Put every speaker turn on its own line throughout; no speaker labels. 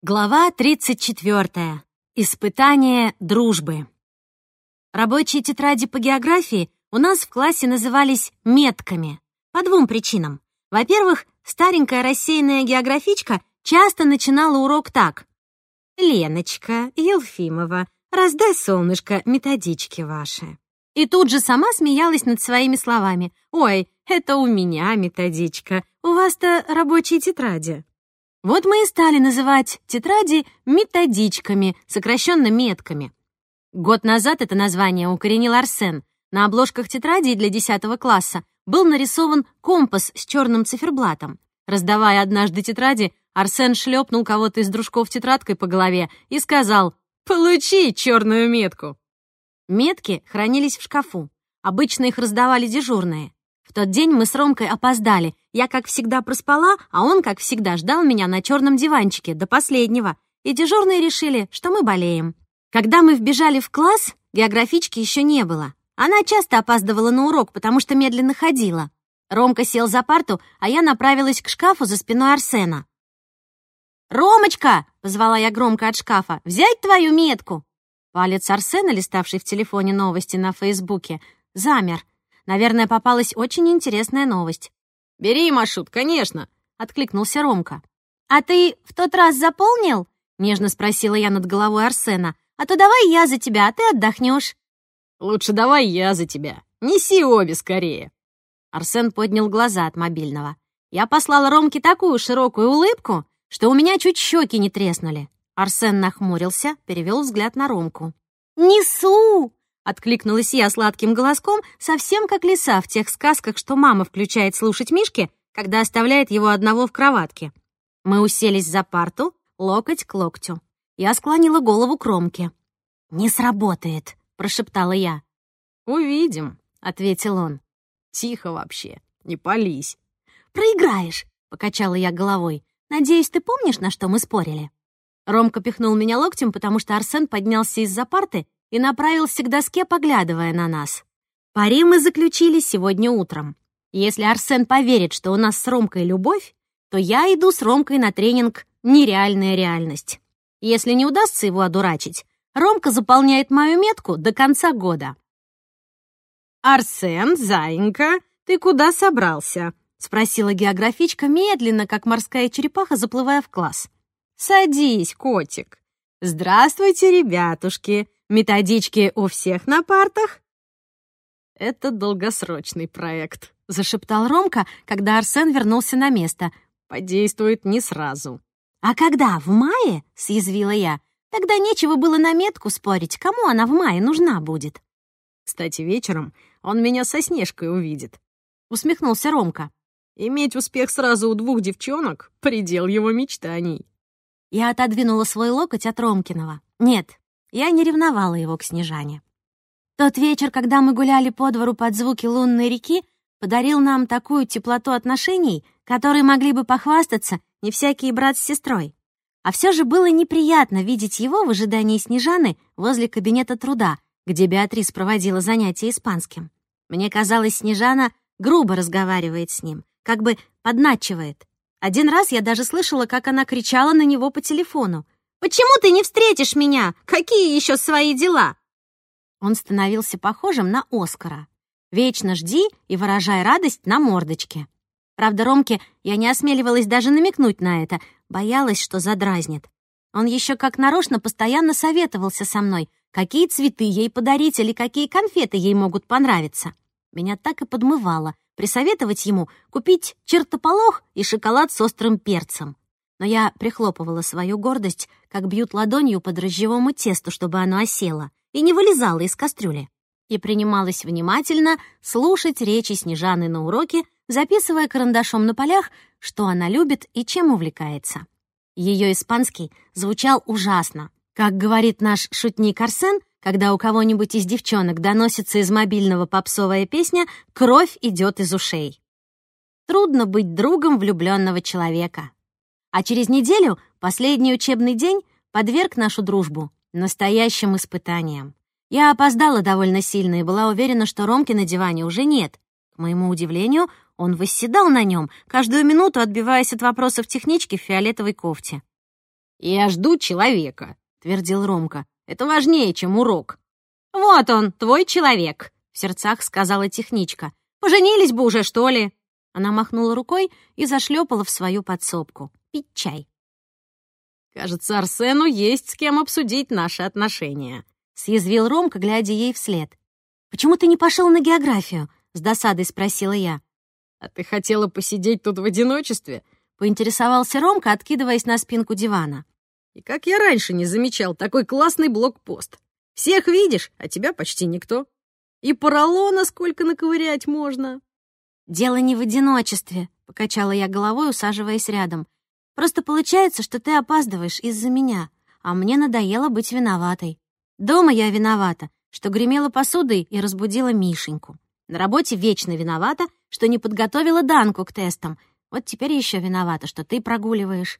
Глава 34. Испытание дружбы. Рабочие тетради по географии у нас в классе назывались метками. По двум причинам. Во-первых, старенькая рассеянная географичка часто начинала урок так. «Леночка, Елфимова, раздай, солнышко, методички ваши». И тут же сама смеялась над своими словами. «Ой, это у меня методичка, у вас-то рабочие тетради». Вот мы и стали называть тетради методичками, сокращенно метками. Год назад это название укоренил Арсен. На обложках тетрадей для 10 класса был нарисован компас с черным циферблатом. Раздавая однажды тетради, Арсен шлепнул кого-то из дружков тетрадкой по голове и сказал «Получи черную метку». Метки хранились в шкафу. Обычно их раздавали дежурные. В тот день мы с Ромкой опоздали. Я, как всегда, проспала, а он, как всегда, ждал меня на черном диванчике до последнего. И дежурные решили, что мы болеем. Когда мы вбежали в класс, географички еще не было. Она часто опаздывала на урок, потому что медленно ходила. Ромка сел за парту, а я направилась к шкафу за спиной Арсена. «Ромочка!» — позвала я громко от шкафа. «Взять твою метку!» Палец Арсена, листавший в телефоне новости на Фейсбуке, замер. Наверное, попалась очень интересная новость.
«Бери, Машут, конечно!» — откликнулся Ромка.
«А ты в тот раз заполнил?» — нежно спросила я над головой Арсена. «А то давай я за тебя, а ты отдохнешь».
«Лучше давай я за тебя. Неси обе скорее».
Арсен поднял глаза от мобильного. Я послала Ромке такую широкую улыбку, что у меня чуть щеки не треснули. Арсен нахмурился, перевел взгляд на Ромку. «Несу!» Откликнулась я сладким голоском, совсем как лиса в тех сказках, что мама включает слушать Мишки, когда оставляет его одного в кроватке. Мы уселись за парту, локоть к локтю. Я склонила голову к Ромке. «Не сработает», — прошептала я.
«Увидим», — ответил он. «Тихо вообще, не пались».
«Проиграешь», — покачала я головой. «Надеюсь, ты помнишь, на что мы спорили?» Ромка пихнул меня локтем, потому что Арсен поднялся из-за парты и направился к доске, поглядывая на нас. Пари мы заключили сегодня утром. Если Арсен поверит, что у нас с Ромкой любовь, то я иду с Ромкой на тренинг «Нереальная реальность». Если не удастся его одурачить, Ромка заполняет мою метку до конца года.
«Арсен, зайенька, ты куда собрался?» — спросила географичка медленно, как морская черепаха, заплывая в класс. «Садись, котик. Здравствуйте, ребятушки. Методички у всех на партах?» «Это долгосрочный проект», — зашептал Ромка, когда Арсен вернулся на место. «Подействует не сразу».
«А когда? В мае?» — съязвила я. «Тогда нечего было на метку спорить. Кому она в мае нужна будет?»
«Кстати, вечером он меня со Снежкой увидит», — усмехнулся Ромка. «Иметь успех сразу у двух девчонок — предел его мечтаний».
Я отодвинула свой локоть от Ромкиного. «Нет, я не ревновала его к Снежане. Тот вечер, когда мы гуляли по двору под звуки лунной реки, подарил нам такую теплоту отношений, которой могли бы похвастаться не всякий брат с сестрой. А все же было неприятно видеть его в ожидании Снежаны возле кабинета труда, где Беатрис проводила занятия испанским. Мне казалось, Снежана грубо разговаривает с ним, как бы подначивает. Один раз я даже слышала, как она кричала на него по телефону — Почему ты не встретишь меня? Какие еще свои дела?» Он становился похожим на Оскара. «Вечно жди и выражай радость на мордочке». Правда, Ромке я не осмеливалась даже намекнуть на это, боялась, что задразнит. Он еще как нарочно постоянно советовался со мной, какие цветы ей подарить или какие конфеты ей могут понравиться. Меня так и подмывало присоветовать ему купить чертополох и шоколад с острым перцем но я прихлопывала свою гордость, как бьют ладонью по дрожжевому тесту, чтобы оно осело, и не вылезало из кастрюли. И принималась внимательно слушать речи Снежаны на уроке, записывая карандашом на полях, что она любит и чем увлекается. Ее испанский звучал ужасно. Как говорит наш шутник Арсен, когда у кого-нибудь из девчонок доносится из мобильного попсовая песня «Кровь идет из ушей». Трудно быть другом влюбленного человека. А через неделю последний учебный день подверг нашу дружбу настоящим испытаниям. Я опоздала довольно сильно и была уверена, что Ромки на диване уже нет. К моему удивлению, он восседал на нем, каждую минуту отбиваясь от вопросов технички в фиолетовой кофте.
«Я жду человека», — твердил Ромка. «Это важнее, чем урок». «Вот он, твой человек», — в сердцах сказала техничка. «Поженились бы уже, что ли?» Она махнула рукой и зашлепала в свою подсобку. Пить чай. «Кажется, Арсену есть с кем обсудить наши отношения», — съязвил Ромка, глядя ей вслед.
«Почему ты не пошел на географию?» — с досадой спросила я.
«А ты хотела посидеть тут в одиночестве?»
— поинтересовался Ромка, откидываясь на спинку дивана.
«И как я раньше не замечал, такой классный блокпост. Всех видишь, а тебя почти никто. И поролона сколько наковырять можно».
«Дело не в одиночестве», — покачала я головой, усаживаясь рядом. «Просто получается, что ты опаздываешь из-за меня, а мне надоело быть виноватой. Дома я виновата, что гремела посудой и разбудила Мишеньку. На работе вечно виновата, что не подготовила Данку к тестам. Вот теперь еще виновата, что ты прогуливаешь».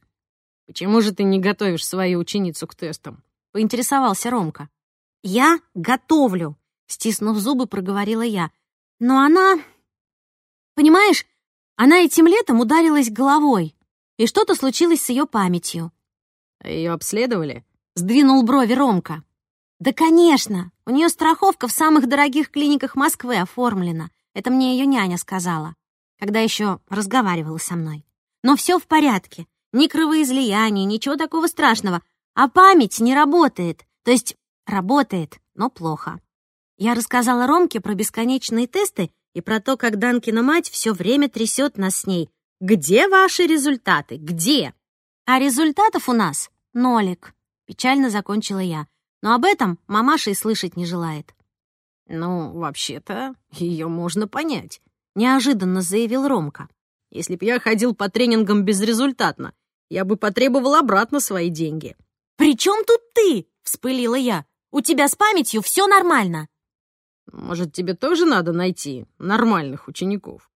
«Почему же ты не готовишь свою ученицу к тестам?» — поинтересовался Ромка.
«Я готовлю», — стиснув зубы, проговорила я. «Но она... Понимаешь, она этим летом ударилась головой, и что-то случилось с ее памятью».
«А ее обследовали?»
— сдвинул брови Ромка. «Да, конечно. У нее страховка в самых дорогих клиниках Москвы оформлена. Это мне ее няня сказала, когда еще разговаривала со мной. Но все в порядке. Ни кровоизлияний, ничего такого страшного. А память не работает. То есть работает, но плохо. Я рассказала Ромке про бесконечные тесты и про то, как Данкина мать все время трясет нас с ней. «Где ваши результаты? Где?» «А результатов у нас нолик», — печально закончила я. Но об этом мамаша и слышать не желает.
«Ну, вообще-то, ее можно понять», —
неожиданно заявил Ромка.
«Если б я ходил по тренингам безрезультатно, я бы потребовал обратно свои деньги».
«При чем тут ты?» — вспылила я. «У тебя с памятью все нормально».
«Может, тебе тоже надо найти нормальных учеников?»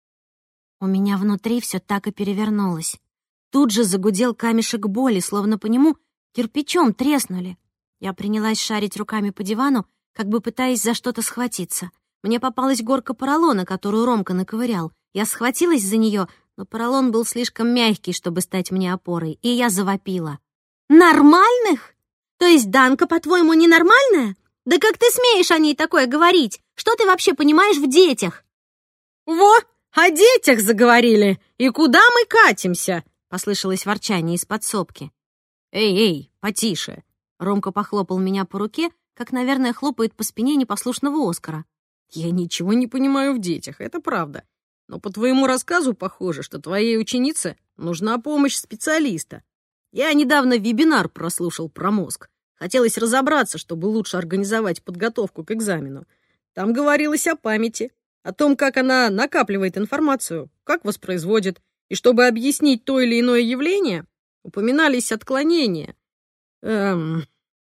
У меня внутри все так и перевернулось. Тут же загудел камешек боли, словно по нему кирпичом треснули. Я принялась шарить руками по дивану, как бы пытаясь за что-то схватиться. Мне попалась горка поролона, которую Ромка наковырял. Я схватилась за нее, но поролон был слишком мягкий, чтобы стать мне опорой, и я завопила. «Нормальных? То есть Данка, по-твоему, ненормальная? Да как ты смеешь о ней такое говорить? Что ты вообще понимаешь в детях?»
«Во, о детях заговорили! И куда мы катимся?» — послышалось ворчание из подсобки. «Эй, эй, потише!» Ромка похлопал меня по руке, как, наверное, хлопает по спине непослушного Оскара. «Я ничего не понимаю в детях, это правда. Но по твоему рассказу похоже, что твоей ученице нужна помощь специалиста. Я недавно вебинар прослушал про мозг. Хотелось разобраться, чтобы лучше организовать подготовку к экзамену. Там говорилось о памяти, о том, как она накапливает информацию, как воспроизводит, и чтобы объяснить то или иное явление, упоминались отклонения. Эм,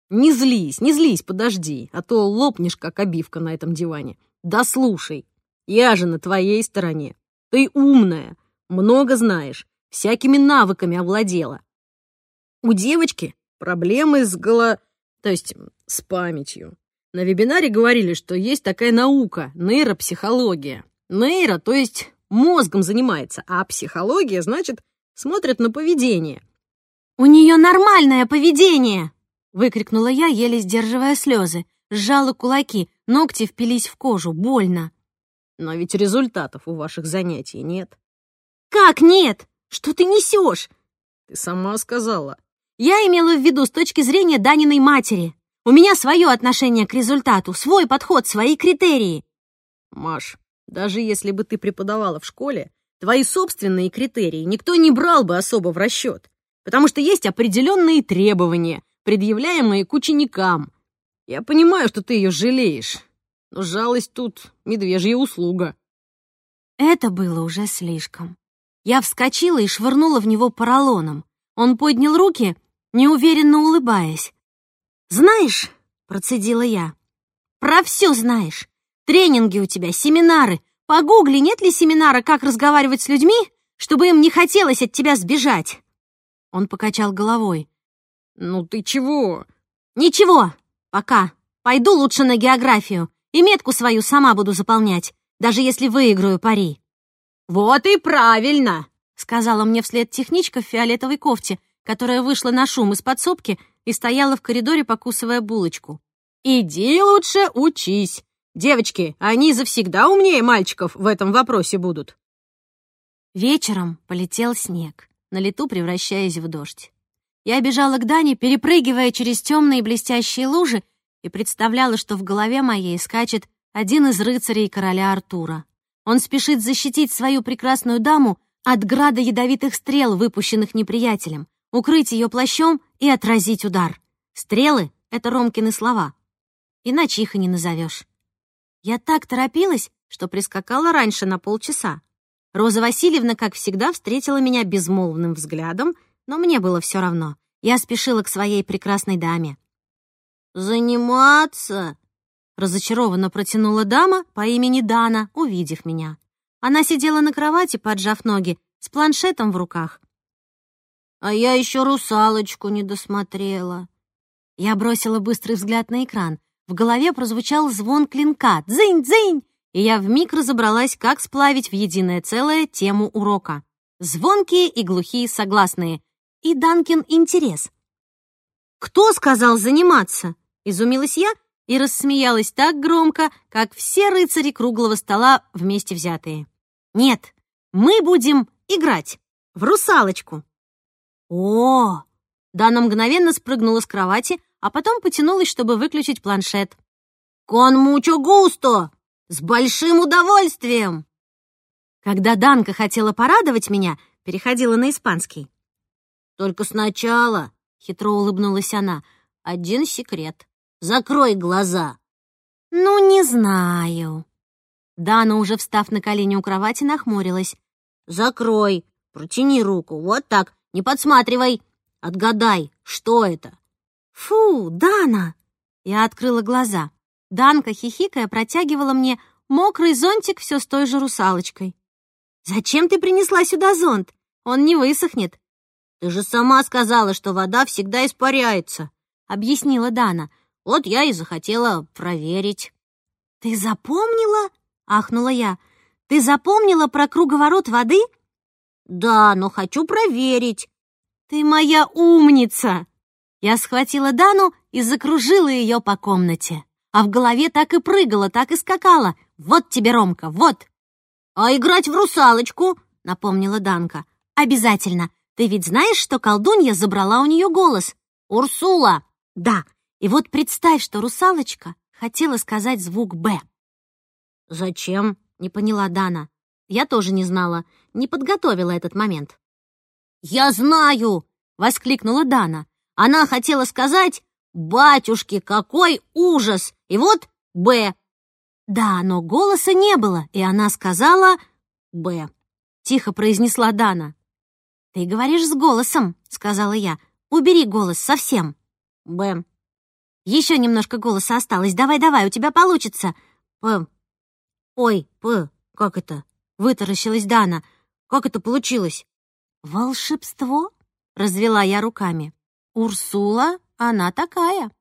не злись, не злись, подожди, а то лопнешь, как обивка на этом диване. Да слушай, я же на твоей стороне. Ты умная, много знаешь, всякими навыками овладела. У девочки проблемы с голо... то есть с памятью. На вебинаре говорили, что есть такая наука — нейропсихология. Нейро, то есть мозгом занимается, а психология, значит, смотрит на поведение.
«У нее нормальное поведение!» Выкрикнула я, еле сдерживая слезы. Сжала кулаки, ногти впились в кожу, больно.
Но ведь результатов у ваших занятий нет.
Как нет? Что ты несешь?
Ты сама сказала.
Я имела в виду с точки зрения Даниной матери. У меня свое отношение к результату, свой подход, свои критерии.
Маш, даже если бы ты преподавала в школе, твои собственные критерии никто не брал бы особо в расчет, потому что есть определенные требования, предъявляемые к ученикам. Я понимаю, что ты ее жалеешь, но жалость тут медвежья услуга».
Это было уже слишком. Я вскочила и швырнула в него поролоном. Он поднял руки, неуверенно улыбаясь. «Знаешь», — процедила я, — «про все знаешь. Тренинги у тебя, семинары. Погугли, нет ли семинара «Как разговаривать с людьми», чтобы им не хотелось от тебя сбежать?» Он покачал головой.
«Ну ты чего?»
«Ничего, пока. Пойду лучше на географию и метку свою сама буду заполнять, даже если выиграю пари».
«Вот и правильно!»
— сказала мне вслед техничка в фиолетовой кофте которая вышла на шум из подсобки и стояла в коридоре, покусывая булочку.
«Иди лучше учись. Девочки, они завсегда умнее мальчиков в этом вопросе будут».
Вечером полетел снег, на лету превращаясь в дождь. Я бежала к Дане, перепрыгивая через темные блестящие лужи, и представляла, что в голове моей скачет один из рыцарей короля Артура. Он спешит защитить свою прекрасную даму от града ядовитых стрел, выпущенных неприятелем, укрыть ее плащом и отразить удар. Стрелы — это Ромкины слова. Иначе их и не назовешь. Я так торопилась, что прискакала раньше на полчаса. Роза Васильевна, как всегда, встретила меня безмолвным взглядом, но мне было все равно. Я спешила к своей прекрасной даме.
«Заниматься?»
— разочарованно протянула дама по имени Дана, увидев меня. Она сидела на кровати, поджав ноги, с планшетом в руках.
«А я еще русалочку не досмотрела».
Я бросила быстрый взгляд на экран. В голове прозвучал звон клинка «Дзынь-дзынь!» и я вмиг разобралась, как сплавить в единое целое тему урока. Звонкие и глухие согласные. И Данкин интерес. «Кто сказал заниматься?» — изумилась я и рассмеялась так громко, как все рыцари круглого стола вместе взятые. «Нет, мы будем играть в русалочку». «О!» Дана мгновенно спрыгнула с кровати, а потом потянулась, чтобы выключить планшет.
«Кон мучо густо! С большим удовольствием!»
Когда Данка хотела порадовать меня, переходила на испанский.
«Только сначала», — хитро улыбнулась она, — «один секрет. Закрой глаза».
«Ну, не знаю». Дана, уже встав на колени у кровати, нахмурилась.
«Закрой, протяни руку, вот так, не подсматривай. Отгадай, что это?»
«Фу, Дана!» Я открыла глаза. Данка, хихикая, протягивала мне мокрый зонтик все с той же русалочкой. «Зачем ты принесла сюда зонт? Он не высохнет».
«Ты же сама сказала, что вода всегда испаряется», — объяснила Дана. Вот я и захотела проверить.
«Ты запомнила?» — ахнула я. «Ты запомнила про круговорот воды?»
«Да, но хочу проверить».
«Ты моя умница!» Я схватила Дану и закружила ее по комнате. А в голове так и прыгала, так и скакала. «Вот тебе, Ромка, вот!»
«А играть в русалочку?»
— напомнила Данка. «Обязательно. Ты ведь знаешь, что колдунья забрала у нее голос?»
«Урсула!»
«Да, и вот представь, что русалочка хотела сказать звук «Б».
«Зачем?»
— не поняла Дана. Я тоже не знала, не подготовила этот момент.
«Я знаю!» — воскликнула Дана. Она хотела сказать «Батюшки, какой ужас!» И вот «Б».
Да, но голоса не было, и она сказала «Б». Тихо произнесла Дана. «Ты говоришь с голосом», — сказала я. «Убери голос совсем».
«Б».
Еще немножко голоса осталось. Давай-давай, у тебя получится.
П. Ой, П. Как это? Вытаращилась Дана. Как это получилось?
Волшебство? Развела я руками. Урсула, она такая.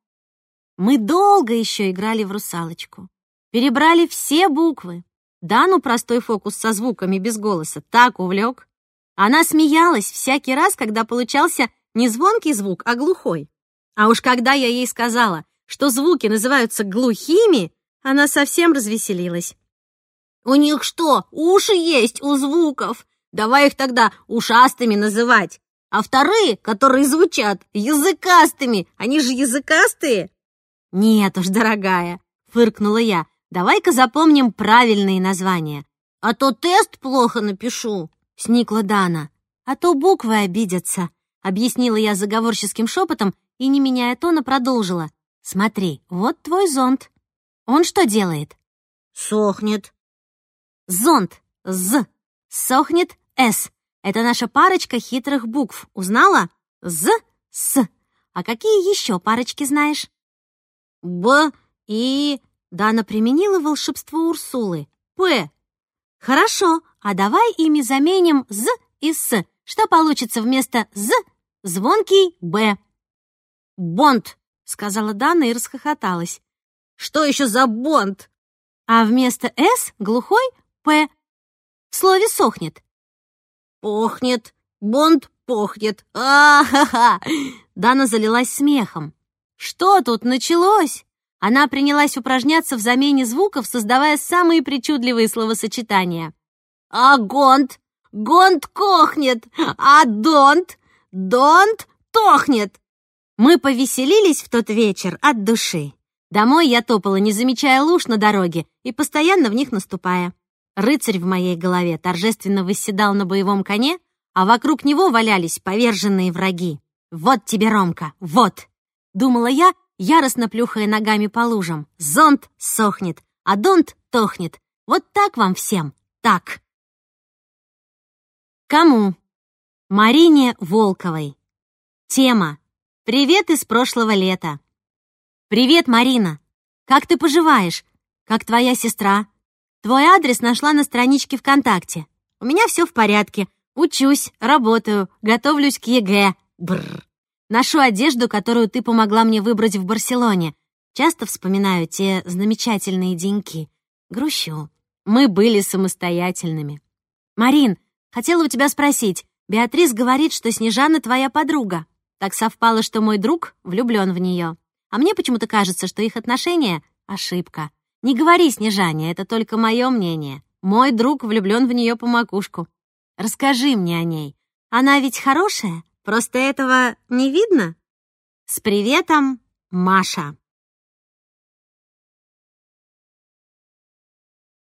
Мы долго еще играли в русалочку. Перебрали все буквы. Дану простой фокус со звуками без голоса так увлек. Она смеялась всякий раз, когда получался не звонкий звук, а глухой. А уж когда я ей сказала, что звуки называются глухими, она совсем развеселилась.
«У них что, уши есть у звуков? Давай их тогда ушастыми называть. А вторые, которые звучат, языкастыми. Они же языкастые?»
«Нет уж, дорогая», — фыркнула я. «Давай-ка запомним правильные названия.
А то тест плохо напишу», —
сникла Дана. «А то буквы обидятся», — объяснила я заговорческим шепотом и, не меняя тона, продолжила. «Смотри, вот твой зонт. Он что делает?»
«Сохнет».
«Зонт. З. Сохнет. С. Это наша парочка хитрых букв. Узнала? З. С. А какие еще парочки знаешь?»
«Б. И...»
Дана применила волшебство Урсулы. «П». «Хорошо, а давай ими заменим «з» и «с». Что получится вместо «з»? Звонкий «б».
«Бонд», —
сказала Дана и расхохоталась.
«Что еще за бонд?»
А вместо «с» глухой «п». В слове «сохнет».
«Похнет», —
Бонд похнет. А-ха-ха!»
Дана залилась смехом. «Что тут началось?» Она принялась упражняться в замене звуков, создавая самые причудливые словосочетания.
«А гонт? Гонт кохнет! А донт? Донт тохнет!»
Мы повеселились в тот вечер от души. Домой я топала, не замечая луж на дороге и постоянно в них наступая. Рыцарь в моей голове торжественно восседал на боевом коне, а вокруг него валялись поверженные враги. «Вот тебе, Ромка, вот!» Думала я яростно плюхая ногами по лужам. Зонт сохнет, а донт тохнет. Вот так вам всем, так. Кому? Марине Волковой. Тема. Привет из прошлого лета. Привет, Марина. Как ты поживаешь? Как твоя сестра? Твой адрес нашла на страничке ВКонтакте. У меня все в порядке. Учусь, работаю, готовлюсь к ЕГЭ. Бррр. Ношу одежду, которую ты помогла мне выбрать в Барселоне. Часто вспоминаю те замечательные деньки. Грущу. Мы были самостоятельными. Марин, хотела у тебя спросить. Беатрис говорит, что Снежана твоя подруга. Так совпало, что мой друг влюблен в нее. А мне почему-то кажется, что их отношения — ошибка. Не говори, Снежане, это только мое мнение. Мой друг влюблен в нее по макушку. Расскажи мне о ней. Она ведь хорошая? Просто этого не видно? С приветом, Маша.